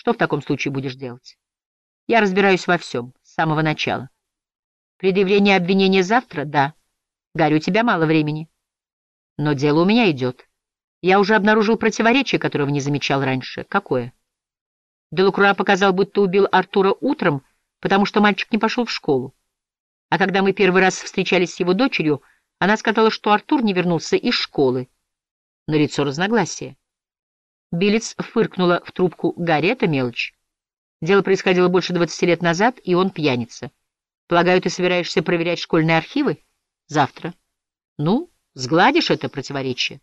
Что в таком случае будешь делать? Я разбираюсь во всем, с самого начала. Предъявление обвинения завтра? Да. Гарри, у тебя мало времени. Но дело у меня идет. Я уже обнаружил противоречие, которого не замечал раньше. Какое? Делакруа показал, будто убил Артура утром, потому что мальчик не пошел в школу. А когда мы первый раз встречались с его дочерью, она сказала, что Артур не вернулся из школы. На лицо разногласия. Билец фыркнула в трубку Гарри, это мелочь. Дело происходило больше двадцати лет назад, и он пьяница. Полагаю, ты собираешься проверять школьные архивы? Завтра. Ну, сгладишь это противоречие.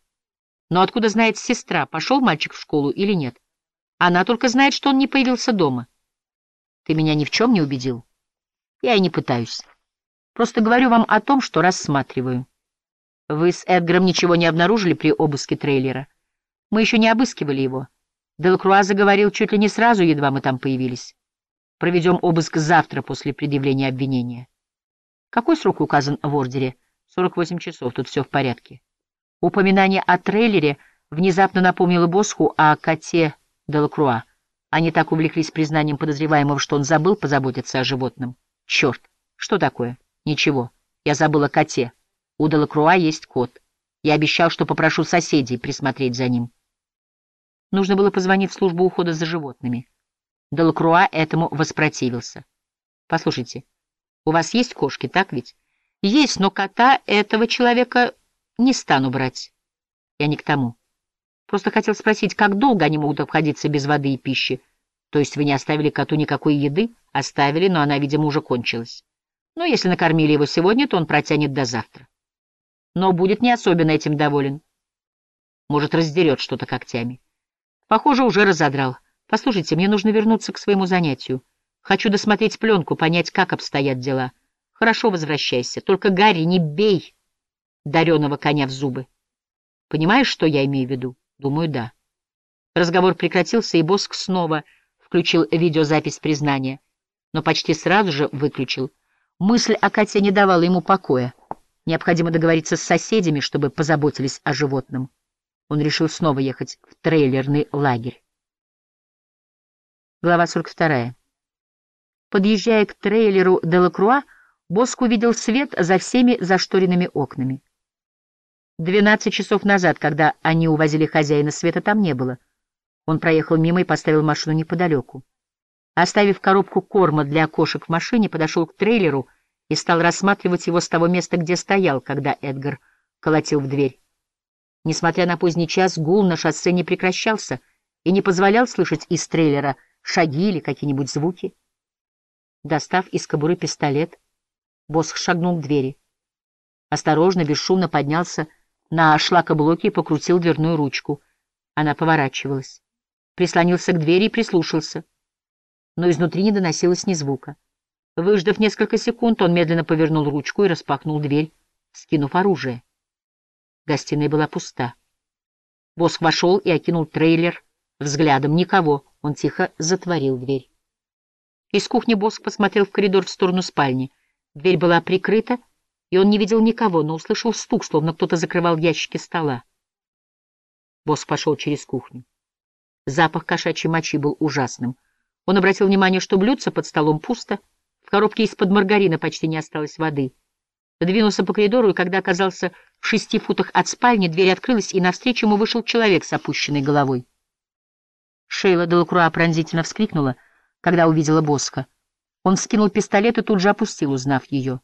Но откуда знает сестра, пошел мальчик в школу или нет? Она только знает, что он не появился дома. Ты меня ни в чем не убедил. Я и не пытаюсь. Просто говорю вам о том, что рассматриваю. Вы с Эдгаром ничего не обнаружили при обыске трейлера? Мы еще не обыскивали его. Делакруа заговорил чуть ли не сразу, едва мы там появились. Проведем обыск завтра после предъявления обвинения. Какой срок указан в ордере? 48 часов, тут все в порядке. Упоминание о трейлере внезапно напомнило Босху о коте Делакруа. Они так увлеклись признанием подозреваемого, что он забыл позаботиться о животном. Черт, что такое? Ничего, я забыл о коте. У Делакруа есть кот. Я обещал, что попрошу соседей присмотреть за ним. Нужно было позвонить в службу ухода за животными. Делакруа этому воспротивился. Послушайте, у вас есть кошки, так ведь? Есть, но кота этого человека не стану брать. Я не к тому. Просто хотел спросить, как долго они могут обходиться без воды и пищи? То есть вы не оставили коту никакой еды? Оставили, но она, видимо, уже кончилась. Но если накормили его сегодня, то он протянет до завтра. Но будет не особенно этим доволен. Может, раздерет что-то когтями. Похоже, уже разодрал. Послушайте, мне нужно вернуться к своему занятию. Хочу досмотреть пленку, понять, как обстоят дела. Хорошо, возвращайся. Только, Гарри, не бей дареного коня в зубы. Понимаешь, что я имею в виду? Думаю, да. Разговор прекратился, и Боск снова включил видеозапись признания, но почти сразу же выключил. Мысль о коте не давала ему покоя. Необходимо договориться с соседями, чтобы позаботились о животном. Он решил снова ехать в трейлерный лагерь. Глава 42. Подъезжая к трейлеру Делакруа, Боск увидел свет за всеми зашторенными окнами. Двенадцать часов назад, когда они увозили хозяина света, там не было. Он проехал мимо и поставил машину неподалеку. Оставив коробку корма для кошек в машине, подошел к трейлеру и стал рассматривать его с того места, где стоял, когда Эдгар колотил в дверь. Несмотря на поздний час, гул на шоссе не прекращался и не позволял слышать из трейлера шаги или какие-нибудь звуки. Достав из кобуры пистолет, Босх шагнул к двери. Осторожно, бесшумно поднялся на шлакоблоке и покрутил дверную ручку. Она поворачивалась. Прислонился к двери и прислушался. Но изнутри не доносилось ни звука. Выждав несколько секунд, он медленно повернул ручку и распахнул дверь, скинув оружие. Гостиная была пуста. Босс вошел и окинул трейлер взглядом. Никого. Он тихо затворил дверь. Из кухни Босс посмотрел в коридор в сторону спальни. Дверь была прикрыта, и он не видел никого, но услышал стук, словно кто-то закрывал ящики стола. Босс пошел через кухню. Запах кошачьей мочи был ужасным. Он обратил внимание, что блюдце под столом пусто, в коробке из-под маргарина почти не осталось воды. Двинулся по коридору, и когда оказался в шести футах от спальни, дверь открылась, и навстречу ему вышел человек с опущенной головой. Шейла Делакруа пронзительно вскрикнула, когда увидела Боска. Он скинул пистолет и тут же опустил, узнав ее.